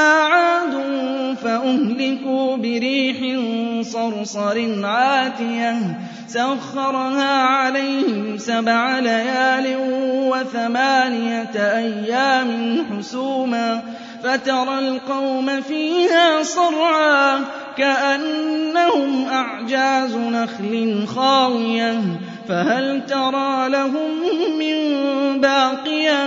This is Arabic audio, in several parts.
عاد فأهلكوا بريح صرصر عاتية سخرها عليهم سبع ليال وثمانية أيام حسوما فترى القوم فيها صرعا كأنهم أعجاز نخل خاوية فهل ترى لهم من باقية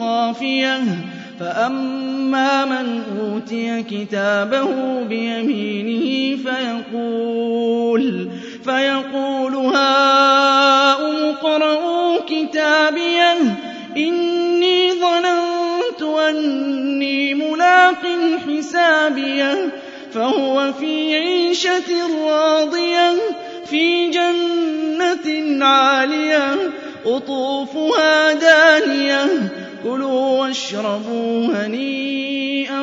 خافية. فأما من أوتي كتابه بيمينه فيقول فيقول هاؤم اقرءوا كتابيه إني ظننت أني ملاق حسابيه فهو في عيشة راضية في جنة عالية قطوفها دانية. كلوا واشربوا هنيئا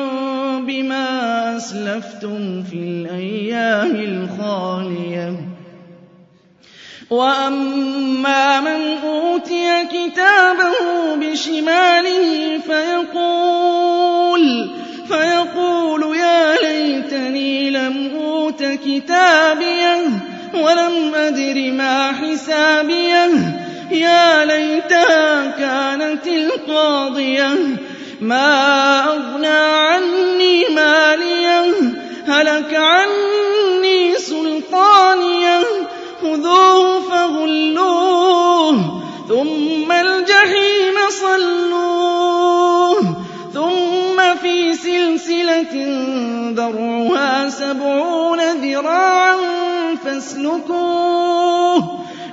بما أسلفتم في الأيام الخالية. وأما من أوتي كتابه بشماله فيقول فيقول يا ليتني لم أوت كتابيه ولم أدر ما حسابيه. يا ليتها كانت القاضية. ما أغنى عني مالية هلك عني سلطانية. خذوه فغلوه ثم الجحيم صلوه. ثم في سلسلة ذرعها سبعون ذراعا فاسلكوه.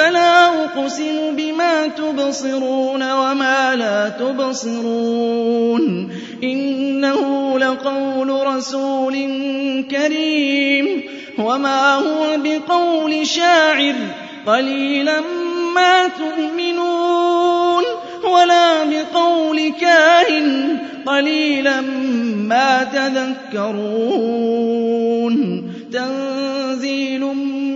فلا أقسم بما تبصرون وما لا تبصرون إنه لقول رسول كريم وما هو بقول شاعر قليلا ما تؤمنون ولا بقول كاهن قليلا ما تذكرون